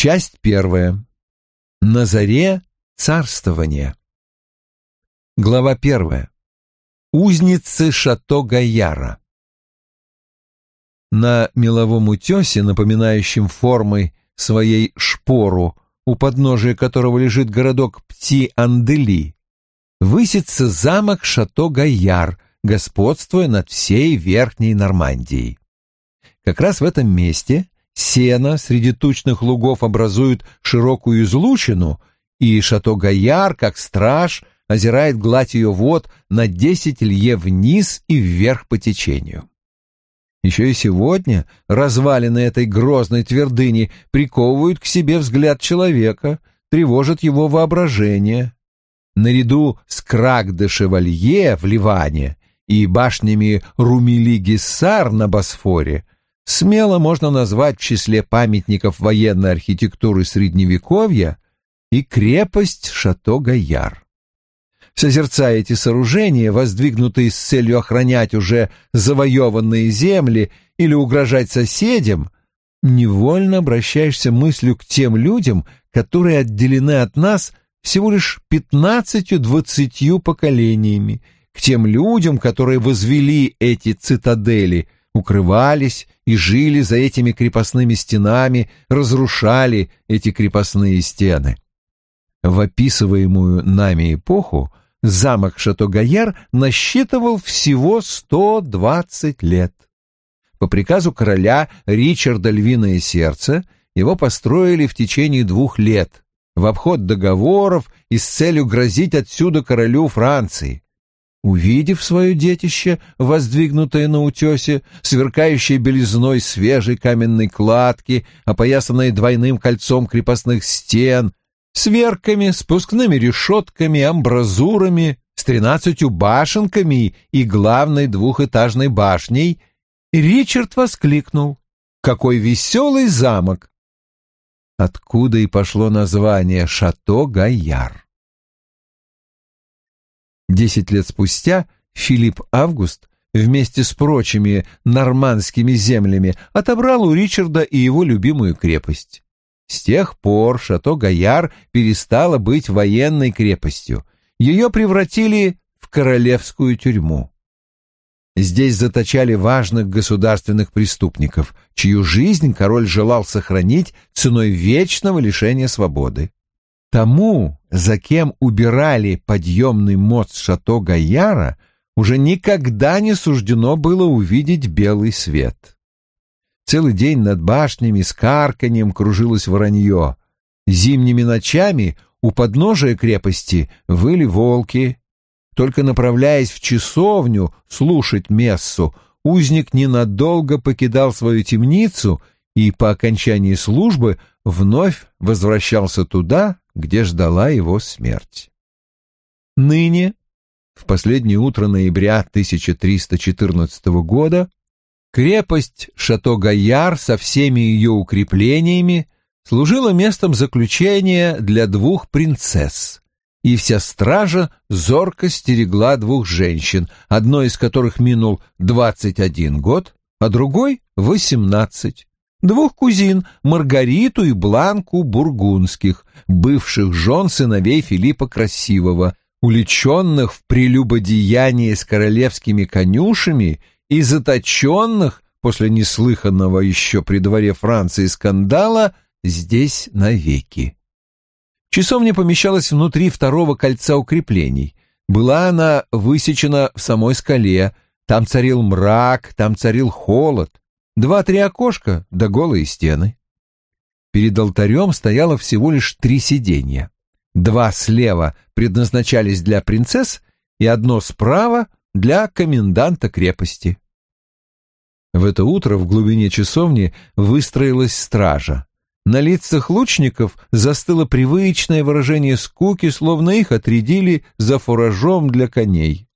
Часть первая. На заре царствования. Глава первая. Узницы Шато Гаяра. На меловом утесе, напоминающем формой своей шпору, у подножия которого лежит городок Пти-Андели, высится замок Шато-Гайяр, господствуя над всей Верхней Нормандией. Как раз в этом месте сено среди тучных лугов образует широкую излучину, и Шато-Гайяр, как страж, озирает гладь ее вод на десять лье вниз и вверх по течению. Еще и сегодня развалины этой грозной твердыни приковывают к себе взгляд человека, тревожат его воображение. Наряду с Крак-де-Шевалье в Ливане и башнями Румили-Гиссар на Босфоре смело можно назвать в числе памятников военной архитектуры Средневековья и крепость Шато-Гаяр. Созерцая эти сооружения, воздвигнутые с целью охранять уже завоеванные земли или угрожать соседям, невольно обращаешься мыслью к тем людям, которые отделены от нас всего лишь пятнадцатью-двадцатью поколениями, к тем людям, которые возвели эти цитадели, укрывались и жили за этими крепостными стенами, разрушали эти крепостные стены. В описываемую нами эпоху замок Шато-Гаяр насчитывал всего 120 лет. По приказу короля Ричарда Львиное Сердце его построили в течение двух лет, в обход договоров и с целью грозить отсюда королю Франции. Увидев свое детище, воздвигнутое на утесе, сверкающее белизной свежей каменной кладки, опоясанное двойным кольцом крепостных стен, с верками, спускными решетками, амбразурами, с тринадцатью башенками и главной двухэтажной башней, Ричард воскликнул. «Какой веселый замок!» Откуда и пошло название «Шато Гайяр». Десять лет спустя Филипп Август вместе с прочими нормандскими землями отобрал у Ричарда и его любимую крепость. С тех пор Шато-Гаяр перестала быть военной крепостью. Ее превратили в королевскую тюрьму. Здесь заточали важных государственных преступников, чью жизнь король желал сохранить ценой вечного лишения свободы. Тому, за кем убирали подъемный мост Шато-Гаяра, уже никогда не суждено было увидеть белый свет. Целый день над башнями с карканьем кружилось воронье. Зимними ночами у подножия крепости выли волки. Только направляясь в часовню слушать мессу, узник ненадолго покидал свою темницу и по окончании службы вновь возвращался туда, где ждала его смерть. Ныне, в последнее утро ноября 1314 года, Крепость Шато-Гаяр со всеми ее укреплениями служила местом заключения для двух принцесс, и вся стража зорко стерегла двух женщин, одной из которых минул двадцать один год, а другой — восемнадцать. Двух кузин, Маргариту и Бланку Бургундских, бывших жен сыновей Филиппа Красивого, уличенных в прелюбодеянии с королевскими конюшами и заточенных после неслыханного еще при дворе Франции скандала здесь навеки. Часовня помещалась внутри второго кольца укреплений. Была она высечена в самой скале, там царил мрак, там царил холод, два-три окошка да голые стены. Перед алтарем стояло всего лишь три сиденья. Два слева предназначались для принцесс и одно справа для коменданта крепости. В это утро в глубине часовни выстроилась стража. На лицах лучников застыло привычное выражение скуки, словно их отрядили за фуражом для коней.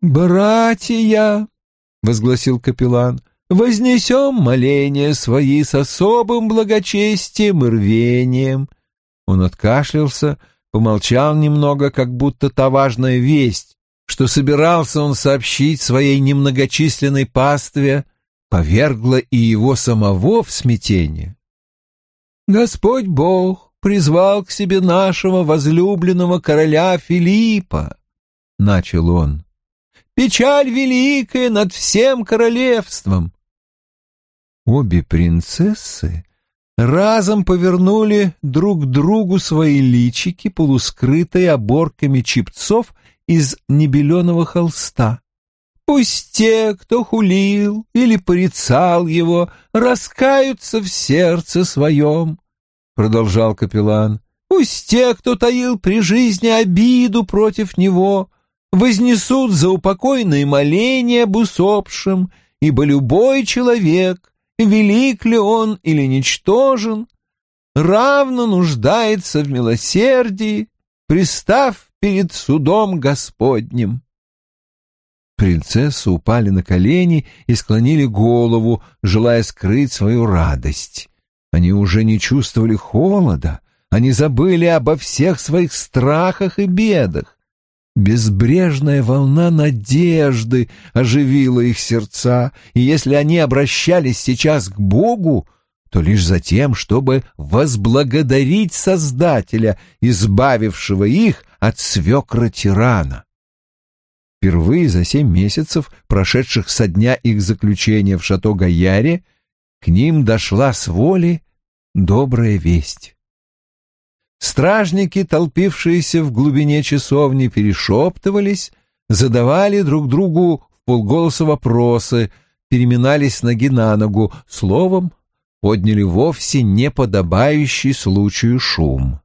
«Братья!» — возгласил капеллан. «Вознесем моления свои с особым благочестием и рвением». Он откашлялся, помолчал немного, как будто та важная весть, что собирался он сообщить своей немногочисленной пастве, повергло и его самого в смятение. Господь Бог призвал к себе нашего возлюбленного короля Филиппа, — начал он. Печаль великая над всем королевством. Обе принцессы разом повернули друг другу свои личики, полускрытые оборками чипцов из небеленого холста. Пусть те, кто хулил или порицал его, раскаются в сердце своем, — продолжал капеллан. Пусть те, кто таил при жизни обиду против него, вознесут за упокойные моления об усопшем, ибо любой человек, велик ли он или ничтожен, равно нуждается в милосердии, пристав перед судом Господним. Принцессы упали на колени и склонили голову, желая скрыть свою радость. Они уже не чувствовали холода, они забыли обо всех своих страхах и бедах. Безбрежная волна надежды оживила их сердца, и если они обращались сейчас к Богу, то лишь за тем, чтобы возблагодарить Создателя, избавившего их от свекра-тирана. Впервые за семь месяцев, прошедших со дня их заключения в Шато-Гаяре, к ним дошла с воли добрая весть. Стражники, толпившиеся в глубине часовни, перешептывались, задавали друг другу в полголоса вопросы, переминались ноги на ногу, словом, подняли вовсе неподобающий случаю шум.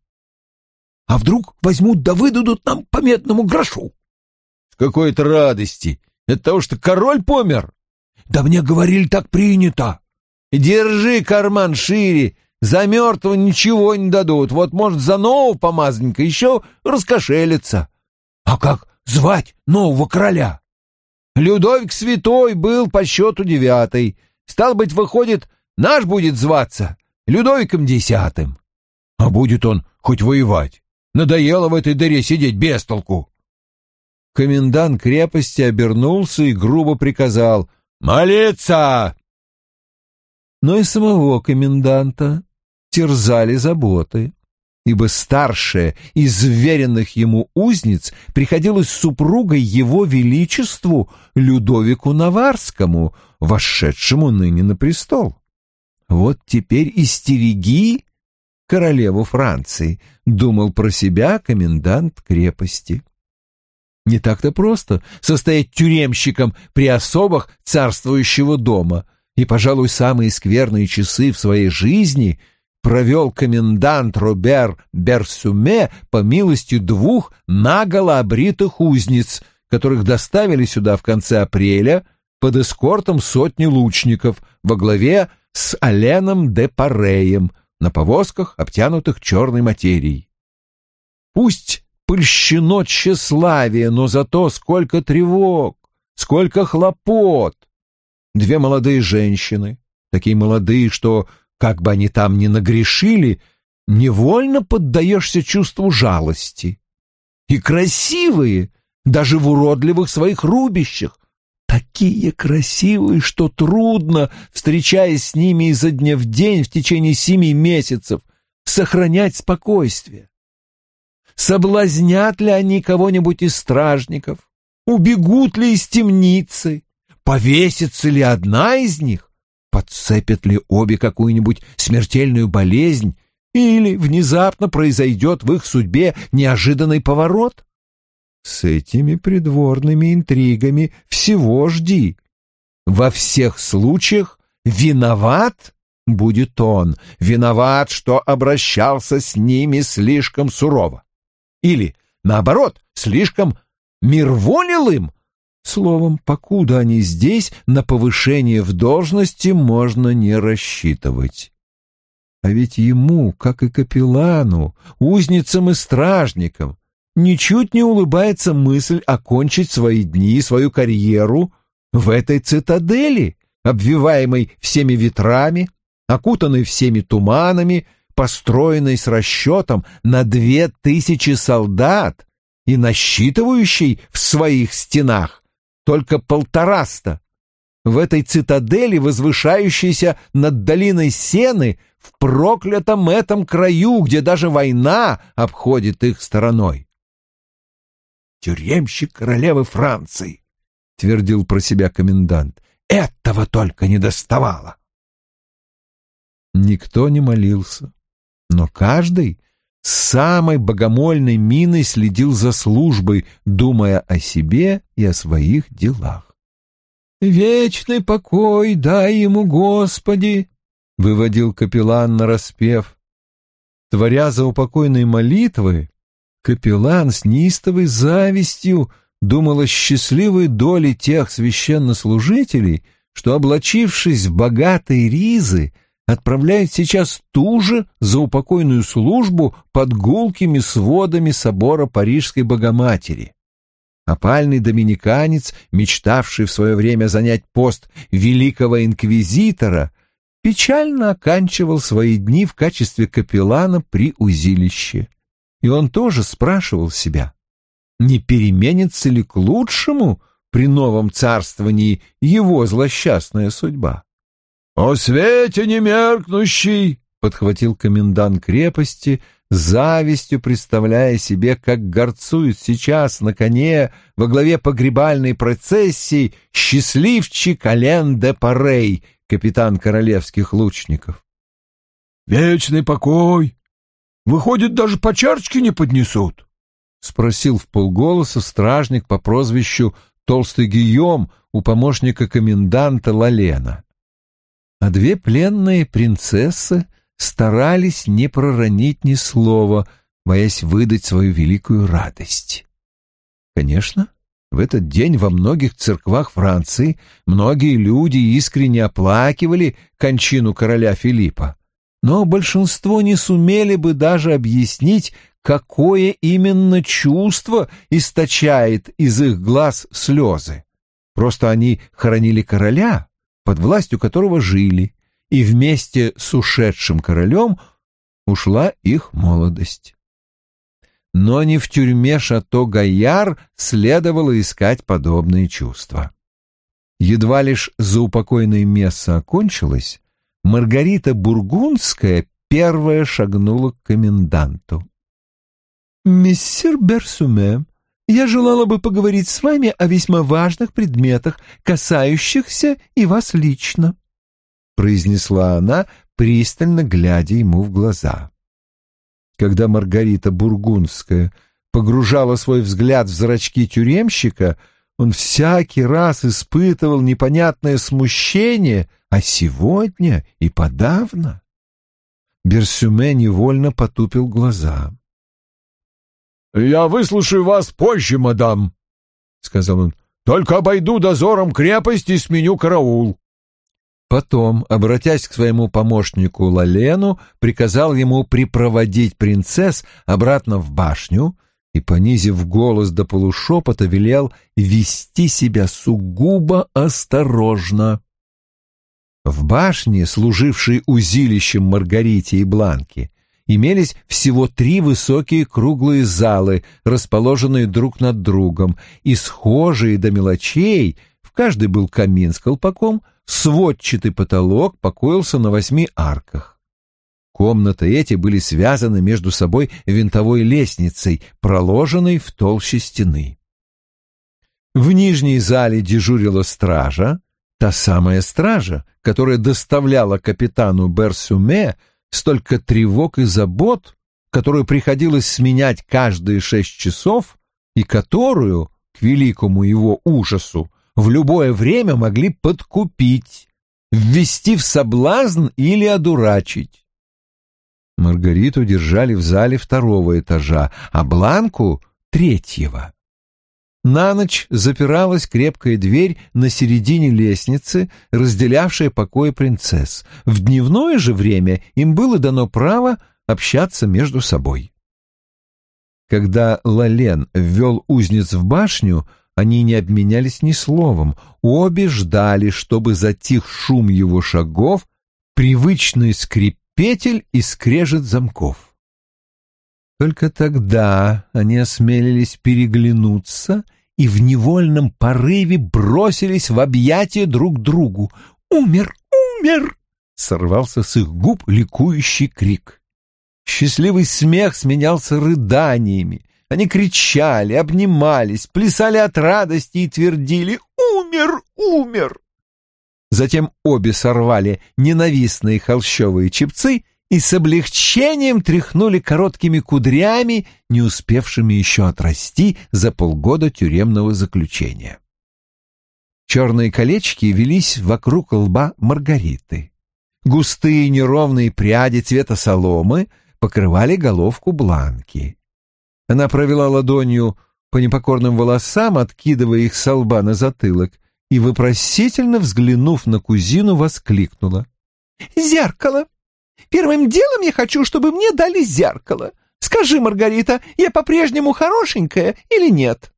«А вдруг возьмут да выдадут нам пометному грошу?» «С какой-то радости! Это того, что король помер!» «Да мне говорили, так принято!» «Держи карман шире за мертвого ничего не дадут, вот, может, за нового помазанника еще раскошелится. А как звать нового короля? Людовик Святой был по счету девятый. Стал быть, выходит, наш будет зваться Людовиком Десятым. А будет он хоть воевать? Надоело в этой дыре сидеть без толку. Комендант крепости обернулся и грубо приказал «Молиться!» Но и самого коменданта терзали заботы, ибо старшая из веренных ему узниц приходилась супругой его величеству Людовику Наварскому, вошедшему ныне на престол. Вот теперь истереги королеву Франции, думал про себя комендант крепости. Не так-то просто состоять тюремщиком при особах царствующего дома, и, пожалуй, самые скверные часы в своей жизни — провел комендант Робер Берсуме по милости двух наголо обритых узниц, которых доставили сюда в конце апреля под эскортом сотни лучников во главе с Аленом де Пареем на повозках, обтянутых черной материей. Пусть польщено тщеславие, но зато сколько тревог, сколько хлопот. Две молодые женщины, такие молодые, что как бы они там ни нагрешили, невольно поддаешься чувству жалости. И красивые, даже в уродливых своих рубищах, такие красивые, что трудно, встречаясь с ними изо дня в день в течение семи месяцев, сохранять спокойствие. Соблазнят ли они кого-нибудь из стражников? Убегут ли из темницы? Повесится ли одна из них? Подцепят ли обе какую-нибудь смертельную болезнь или внезапно произойдет в их судьбе неожиданный поворот? С этими придворными интригами всего жди. Во всех случаях виноват будет он, виноват, что обращался с ними слишком сурово. Или, наоборот, слишком мирволил им, Словом, покуда они здесь, на повышение в должности можно не рассчитывать. А ведь ему, как и капеллану, узницам и стражникам, ничуть не улыбается мысль окончить свои дни, свою карьеру в этой цитадели, обвиваемой всеми ветрами, окутанной всеми туманами, построенной с расчетом на две тысячи солдат и насчитывающей в своих стенах только полтораста. В этой цитадели, возвышающейся над долиной Сены, в проклятом этом краю, где даже война обходит их стороной. «Тюремщик королевы Франции», — твердил про себя комендант, — «этого только не доставало». Никто не молился, но каждый с самой богомольной миной следил за службой, думая о себе и о своих делах. «Вечный покой дай ему, Господи!» — выводил капеллан на распев. Творя за упокойные молитвы, капеллан с неистовой завистью думал о счастливой доле тех священнослужителей, что, облачившись в богатые ризы, отправляет сейчас ту же заупокойную службу под гулкими сводами собора Парижской Богоматери. Опальный доминиканец, мечтавший в свое время занять пост великого инквизитора, печально оканчивал свои дни в качестве капеллана при узилище. И он тоже спрашивал себя, не переменится ли к лучшему при новом царствовании его злосчастная судьба. «О свете немеркнущий!» — подхватил комендант крепости, завистью представляя себе, как горцует сейчас на коне во главе погребальной процессии счастливчик Ален де Парей, капитан королевских лучников. «Вечный покой! Выходит, даже по чарочке не поднесут?» — спросил в полголоса стражник по прозвищу Толстый Гийом у помощника коменданта Лалена а две пленные принцессы старались не проронить ни слова, боясь выдать свою великую радость. Конечно, в этот день во многих церквах Франции многие люди искренне оплакивали кончину короля Филиппа, но большинство не сумели бы даже объяснить, какое именно чувство источает из их глаз слезы. Просто они хоронили короля, под властью которого жили, и вместе с ушедшим королем ушла их молодость. Но не в тюрьме Шато Гайяр следовало искать подобные чувства. Едва лишь заупокойное место окончилось, Маргарита Бургундская первая шагнула к коменданту. «Мессир Берсуме, я желала бы поговорить с вами о весьма важных предметах, касающихся и вас лично», — произнесла она, пристально глядя ему в глаза. Когда Маргарита Бургундская погружала свой взгляд в зрачки тюремщика, он всякий раз испытывал непонятное смущение, а сегодня и подавно. Берсюме невольно потупил глаза. «Я выслушаю вас позже, мадам», — сказал он. «Только обойду дозором крепость и сменю караул». Потом, обратясь к своему помощнику Лалену, приказал ему припроводить принцесс обратно в башню и, понизив голос до полушепота, велел вести себя сугубо осторожно. В башне, служившей узилищем Маргарите и Бланки, имелись всего три высокие круглые залы, расположенные друг над другом, и схожие до мелочей, в каждой был камин с колпаком, сводчатый потолок покоился на восьми арках. Комнаты эти были связаны между собой винтовой лестницей, проложенной в толще стены. В нижней зале дежурила стража, та самая стража, которая доставляла капитану Берсюме столько тревог и забот, которую приходилось сменять каждые шесть часов и которую, к великому его ужасу, в любое время могли подкупить, ввести в соблазн или одурачить. Маргариту держали в зале второго этажа, а Бланку — третьего. На ночь запиралась крепкая дверь на середине лестницы, разделявшая покои принцесс. В дневное же время им было дано право общаться между собой. Когда Лален ввел узниц в башню, они не обменялись ни словом. Обе ждали, чтобы затих шум его шагов, привычный скрип петель и скрежет замков. Только тогда они осмелились переглянуться и в невольном порыве бросились в объятия друг другу. «Умер! Умер!» сорвался с их губ ликующий крик. Счастливый смех сменялся рыданиями. Они кричали, обнимались, плясали от радости и твердили «Умер! Умер!». Затем обе сорвали ненавистные холщовые чепцы и с облегчением тряхнули короткими кудрями, не успевшими еще отрасти за полгода тюремного заключения. Черные колечки велись вокруг лба Маргариты. Густые неровные пряди цвета соломы покрывали головку Бланки. Она провела ладонью по непокорным волосам, откидывая их со лба на затылок, и, вопросительно взглянув на кузину, воскликнула. «Зеркало! Первым делом я хочу, чтобы мне дали зеркало. Скажи, Маргарита, я по-прежнему хорошенькая или нет?»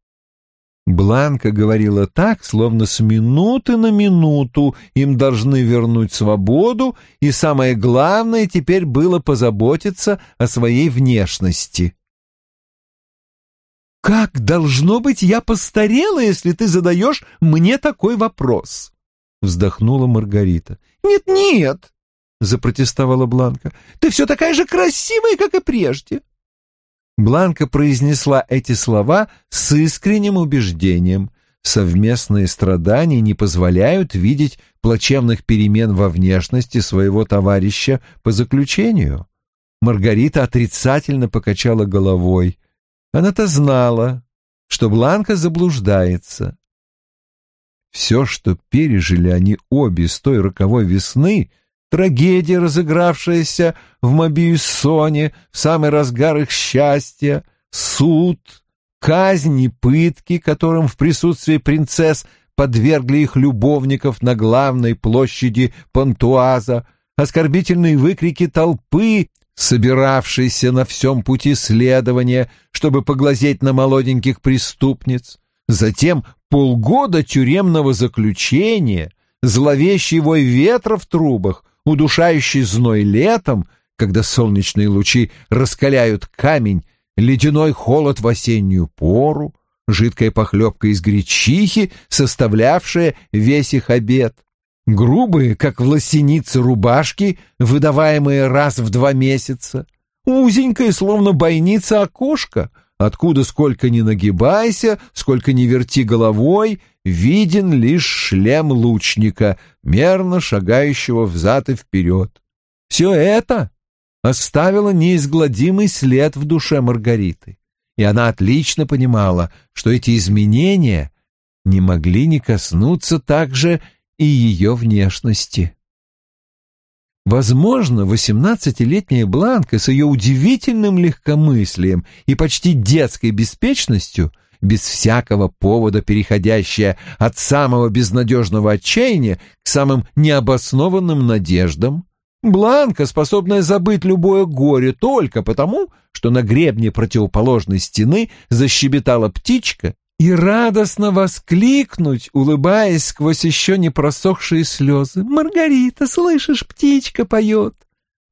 Бланка говорила так, словно с минуты на минуту им должны вернуть свободу, и самое главное теперь было позаботиться о своей внешности. «Как, должно быть, я постарела, если ты задаешь мне такой вопрос?» — вздохнула Маргарита. «Нет-нет, — запротестовала Бланка. «Ты все такая же красивая, как и прежде». Бланка произнесла эти слова с искренним убеждением. Совместные страдания не позволяют видеть плачевных перемен во внешности своего товарища по заключению. Маргарита отрицательно покачала головой. Она-то знала, что Бланка заблуждается. Все, что пережили они обе с той роковой весны — трагедия, разыгравшаяся в Мобиюссоне в самый разгар их счастья, суд, казнь и пытки, которым в присутствии принцесс подвергли их любовников на главной площади Пантуаза, оскорбительные выкрики толпы, собиравшейся на всем пути следования, чтобы поглазеть на молоденьких преступниц, затем полгода тюремного заключения, зловещий вой ветра в трубах, удушающий зной летом, когда солнечные лучи раскаляют камень, ледяной холод в осеннюю пору, жидкая похлебка из гречихи, составлявшая весь их обед, грубые, как в лосенице рубашки, выдаваемые раз в два месяца, узенькая, словно бойница окошко, откуда сколько ни нагибайся, сколько ни верти головой, виден лишь шлем лучника, мерно шагающего взад и вперед. Все это оставило неизгладимый след в душе Маргариты, и она отлично понимала, что эти изменения не могли не коснуться также и ее внешности. Возможно, восемнадцатилетняя Бланка с ее удивительным легкомыслием и почти детской беспечностью, без всякого повода переходящая от самого безнадежного отчаяния к самым необоснованным надеждам, Бланка, способная забыть любое горе только потому, что на гребне противоположной стены защебетала птичка, и радостно воскликнуть, улыбаясь сквозь еще не просохшие слезы. «Маргарита, слышишь, птичка поет!»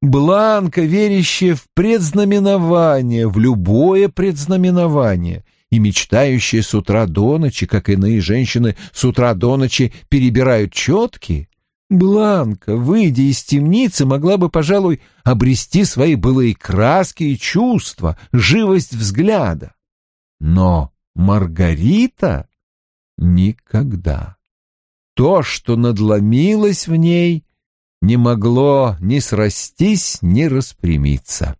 Бланка, верящая в предзнаменование, в любое предзнаменование, и мечтающая с утра до ночи, как иные женщины с утра до ночи перебирают четки, Бланка, выйдя из темницы, могла бы, пожалуй, обрести свои былые краски и чувства, живость взгляда. Но Маргарита никогда. То, что надломилось в ней, не могло ни срастись, ни распрямиться.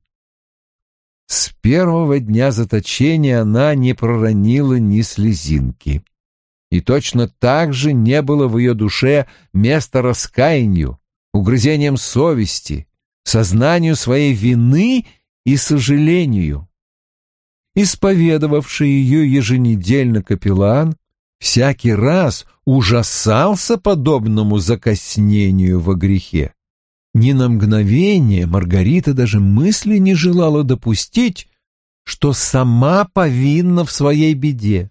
С первого дня заточения она не проронила ни слезинки. И точно так же не было в ее душе места раскаянию, угрызением совести, сознанию своей вины и сожалению исповедовавший ее еженедельно капеллан, всякий раз ужасался подобному закоснению во грехе. Ни на мгновение Маргарита даже мысли не желала допустить, что сама повинна в своей беде.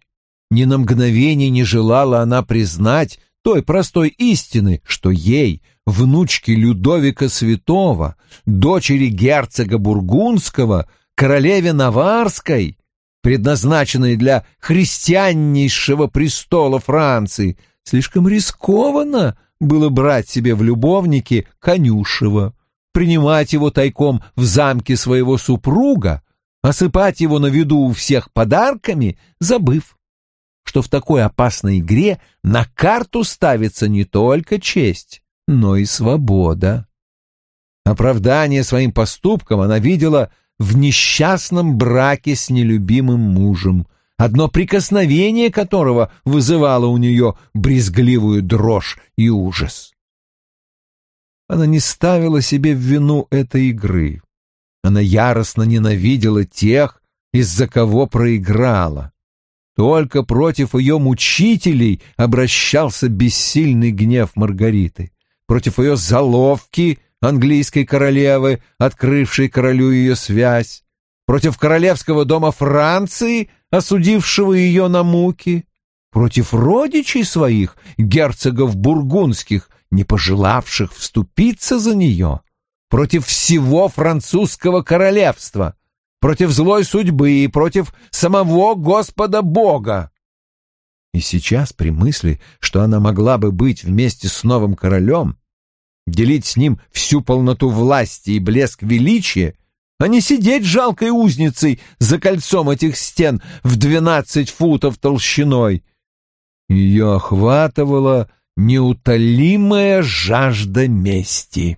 Ни на мгновение не желала она признать той простой истины, что ей, внучке Людовика Святого, дочери герцога Бургундского, королеве Наварской, предназначенной для христианнейшего престола Франции, слишком рискованно было брать себе в любовники Конюшева, принимать его тайком в замке своего супруга, осыпать его на виду у всех подарками, забыв, что в такой опасной игре на карту ставится не только честь, но и свобода. Оправдание своим поступкам она видела в несчастном браке с нелюбимым мужем, одно прикосновение которого вызывало у нее брезгливую дрожь и ужас. Она не ставила себе в вину этой игры. Она яростно ненавидела тех, из-за кого проиграла. Только против ее мучителей обращался бессильный гнев Маргариты, против ее заловки английской королевы, открывшей королю ее связь, против королевского дома Франции, осудившего ее на муки, против родичей своих, герцогов бургундских, не пожелавших вступиться за нее, против всего французского королевства, против злой судьбы и против самого Господа Бога. И сейчас при мысли, что она могла бы быть вместе с новым королем, делить с ним всю полноту власти и блеск величия, а не сидеть жалкой узницей за кольцом этих стен в двенадцать футов толщиной. Ее охватывала неутолимая жажда мести.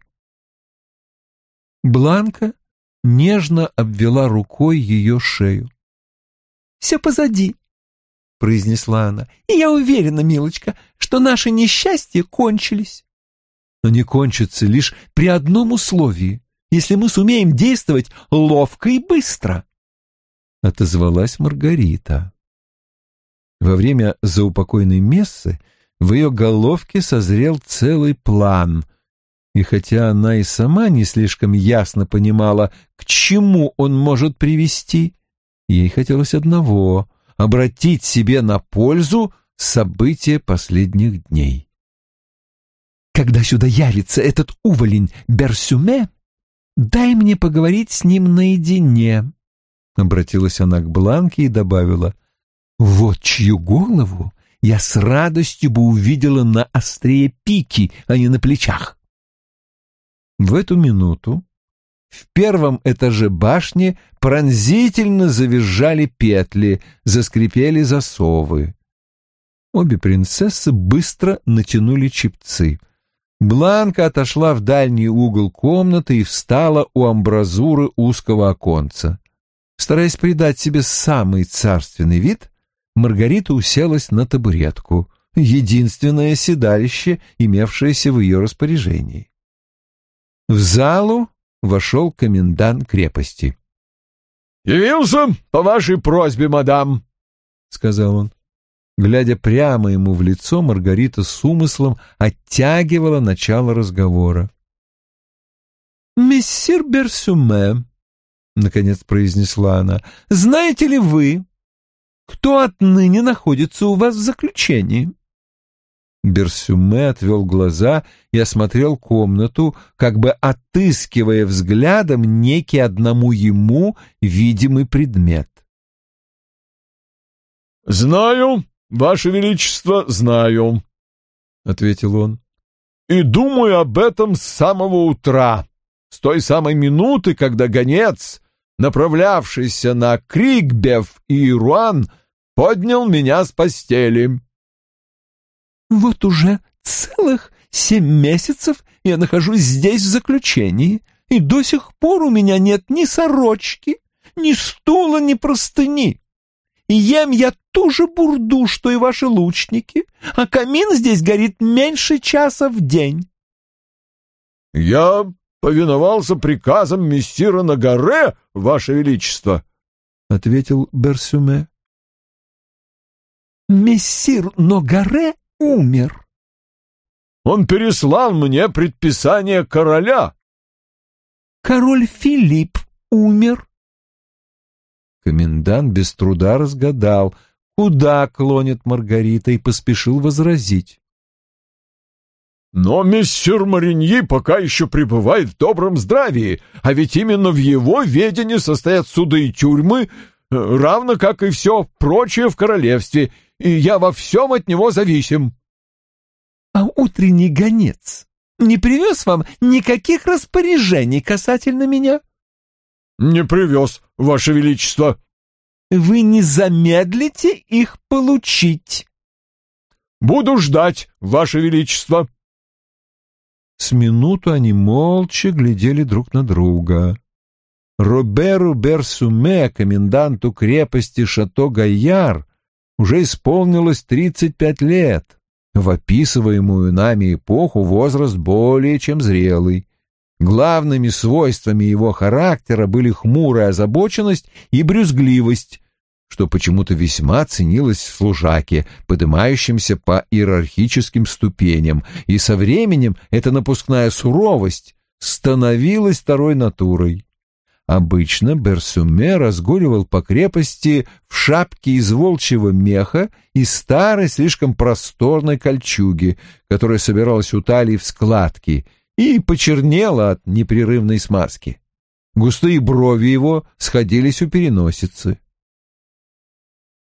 Бланка нежно обвела рукой ее шею. «Все позади», — произнесла она, — «и я уверена, милочка, что наши несчастья кончились». «Они кончатся лишь при одном условии если мы сумеем действовать ловко и быстро», — отозвалась Маргарита. Во время заупокойной мессы в ее головке созрел целый план, и хотя она и сама не слишком ясно понимала, к чему он может привести, ей хотелось одного — обратить себе на пользу события последних дней. «Когда сюда явится этот уволень Берсюме, «Дай мне поговорить с ним наедине», — обратилась она к Бланке и добавила, «Вот чью голову я с радостью бы увидела на острие пики, а не на плечах». В эту минуту в первом этаже башни пронзительно завизжали петли, заскрипели засовы. Обе принцессы быстро натянули чепцы — Бланка отошла в дальний угол комнаты и встала у амбразуры узкого оконца. Стараясь придать себе самый царственный вид, Маргарита уселась на табуретку, единственное седалище, имевшееся в ее распоряжении. В залу вошел комендант крепости. «Явился по вашей просьбе, мадам», — сказал он. Глядя прямо ему в лицо, Маргарита с умыслом оттягивала начало разговора. «Мессир Берсюме», — наконец произнесла она, — «знаете ли вы, кто отныне находится у вас в заключении?» Берсюме отвел глаза и осмотрел комнату, как бы отыскивая взглядом некий одному ему видимый предмет. «Знаю, «Ваше Величество, знаю», — ответил он. «И думаю об этом с самого утра, с той самой минуты, когда гонец, направлявшийся на Крикбев и Руан, поднял меня с постели». «Вот уже целых семь месяцев я нахожусь здесь в заключении, и до сих пор у меня нет ни сорочки, ни стула, ни простыни и ем я ту же бурду, что и ваши лучники, а камин здесь горит меньше часа в день. — Я повиновался приказам мессира на горе, ваше величество, — ответил Берсюме. — Мессир Ногаре умер. Он переслал мне предписание короля. Король Филипп умер. Комендант без труда разгадал, куда клонит Маргарита, и поспешил возразить. «Но мессир Мариньи пока еще пребывает в добром здравии, а ведь именно в его ведении состоят суды и тюрьмы, э, равно как и все прочее в королевстве, и я во всем от него зависим». А утренний гонец не привез вам никаких распоряжений касательно меня? Не привез, Ваше Величество. Вы не замедлите их получить. Буду ждать, Ваше Величество. С минуту они молча глядели друг на друга. Роберу Берсуме, коменданту крепости Шато-Гайяр, уже исполнилось тридцать пять лет. В описываемую нами эпоху возраст более чем зрелый. Главными свойствами его характера были хмурая озабоченность и брюзгливость, что почему-то весьма ценилось в служаке, поднимающемся по иерархическим ступеням, и со временем эта напускная суровость становилась второй натурой. Обычно Берсуме разгуливал по крепости в шапке из волчьего меха и старой, слишком просторной кольчуги, которая собиралась у талии в складки и почернела от непрерывной смазки. Густые брови его сходились у переносицы.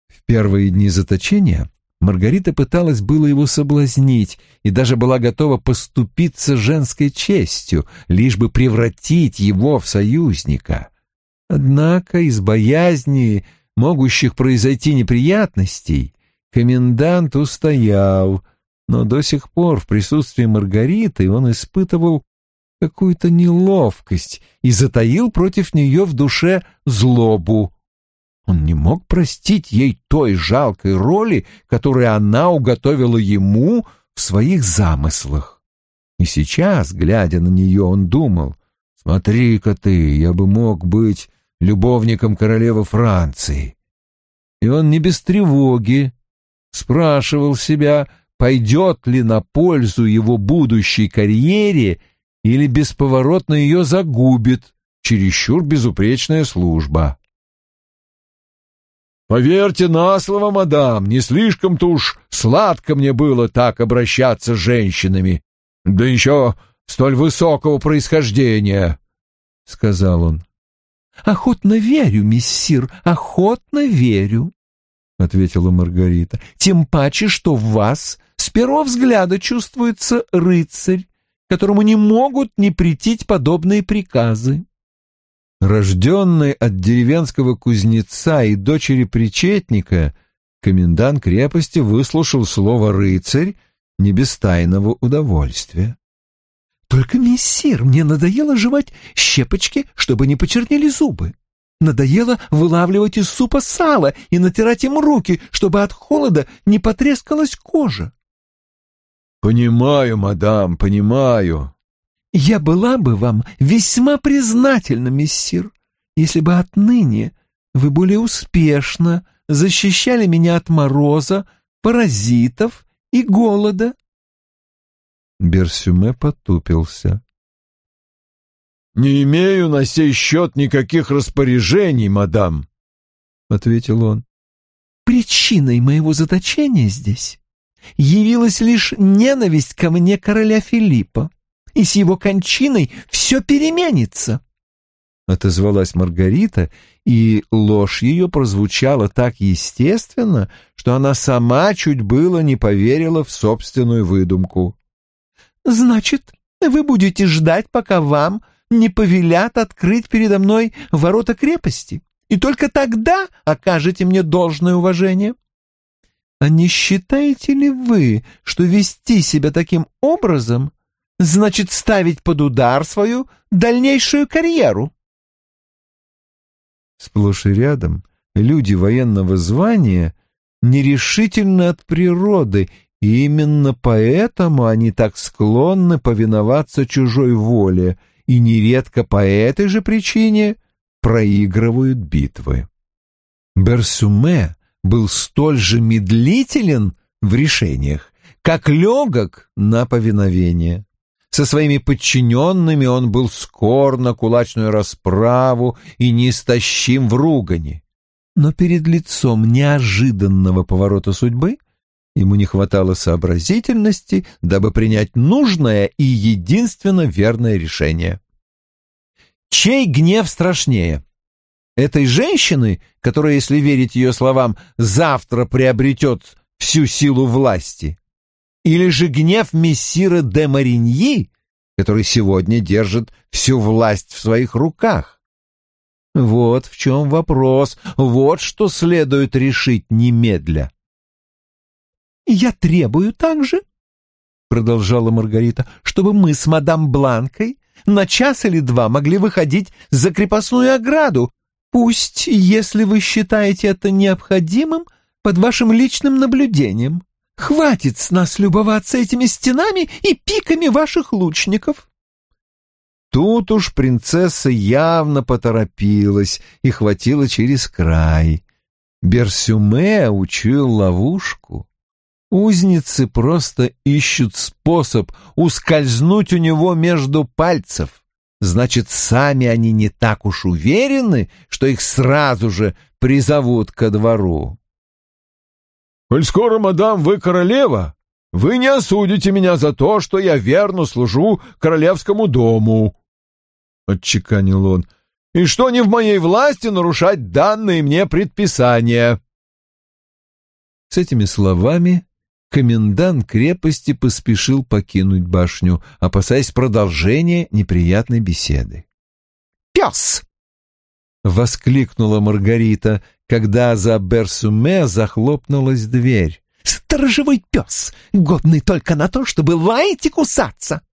В первые дни заточения Маргарита пыталась было его соблазнить и даже была готова поступиться женской честью, лишь бы превратить его в союзника. Однако из боязни могущих произойти неприятностей комендант устоял, но до сих пор в присутствии Маргариты он испытывал какую-то неловкость и затаил против нее в душе злобу. Он не мог простить ей той жалкой роли, которую она уготовила ему в своих замыслах. И сейчас, глядя на нее, он думал, «Смотри-ка ты, я бы мог быть любовником королевы Франции». И он не без тревоги спрашивал себя, пойдет ли на пользу его будущей карьере или бесповоротно ее загубит чересчур безупречная служба. Поверьте на слово, мадам, не слишком-то уж сладко мне было так обращаться с женщинами, да еще столь высокого происхождения, — сказал он. — Охотно верю, миссир, охотно верю, — ответила Маргарита. — Тем паче, что в вас с первого взгляда чувствуется рыцарь, которому не могут не претить подобные приказы. Рожденный от деревенского кузнеца и дочери причетника, комендант крепости выслушал слово «рыцарь» не без тайного удовольствия. «Только, мессир, мне надоело жевать щепочки, чтобы не почернели зубы. Надоело вылавливать из супа сало и натирать им руки, чтобы от холода не потрескалась кожа». «Понимаю, мадам, понимаю», я была бы вам весьма признательна, мессир, если бы отныне вы более успешно защищали меня от мороза, паразитов и голода. Берсюме потупился. «Не имею на сей счет никаких распоряжений, мадам», — ответил он. «Причиной моего заточения здесь явилась лишь ненависть ко мне короля Филиппа и с его кончиной все переменится. Отозвалась Маргарита, и ложь ее прозвучала так естественно, что она сама чуть было не поверила в собственную выдумку. «Значит, вы будете ждать, пока вам не повелят открыть передо мной ворота крепости, и только тогда окажете мне должное уважение?» А не считаете ли вы, что вести себя таким образом значит ставить под удар свою дальнейшую карьеру. Сплошь и рядом люди военного звания нерешительны от природы, и именно поэтому они так склонны повиноваться чужой воле и нередко по этой же причине проигрывают битвы. Берсуме был столь же медлителен в решениях, как легок на повиновение. Со своими подчиненными он был скор на кулачную расправу и неистощим в ругани. Но перед лицом неожиданного поворота судьбы ему не хватало сообразительности, дабы принять нужное и единственно верное решение. Чей гнев страшнее? Этой женщины, которая, если верить ее словам, завтра приобретет всю силу власти? или же гнев мессира де Мариньи, который сегодня держит всю власть в своих руках? Вот в чем вопрос, вот что следует решить немедля. «Я требую также, — продолжала Маргарита, — чтобы мы с мадам Бланкой на час или два могли выходить за крепостную ограду, пусть, если вы считаете это необходимым, под вашим личным наблюдением. Хватит с нас любоваться этими стенами и пиками ваших лучников». Тут уж принцесса явно поторопилась и хватила через край. Берсюме учуял ловушку. Узницы просто ищут способ ускользнуть у него между пальцев. Значит, сами они не так уж уверены, что их сразу же призовут ко двору. «Коль скоро, мадам, вы королева, вы не осудите меня за то, что я верно служу королевскому дому», — отчеканил он, — «и что не в моей власти нарушать данные мне предписания». С этими словами комендант крепости поспешил покинуть башню, опасаясь продолжения неприятной беседы. «Пес!» — воскликнула Маргарита, когда за Берсуме захлопнулась дверь. «Сторожевой пес, годный только на то, чтобы лаять и кусаться!»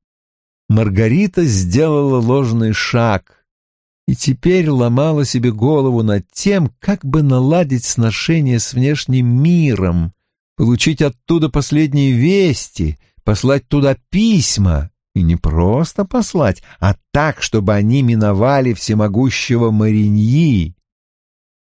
Маргарита сделала ложный шаг и теперь ломала себе голову над тем, как бы наладить сношение с внешним миром, получить оттуда последние вести, послать туда письма, и не просто послать, а так, чтобы они миновали всемогущего Мариньи.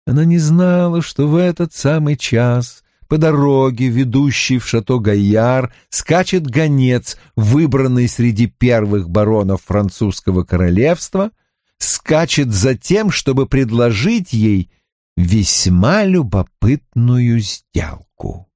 Она не знала, что в этот самый час по дороге, ведущей в шато Гайяр, скачет гонец, выбранный среди первых баронов французского королевства, скачет за тем, чтобы предложить ей весьма любопытную сделку.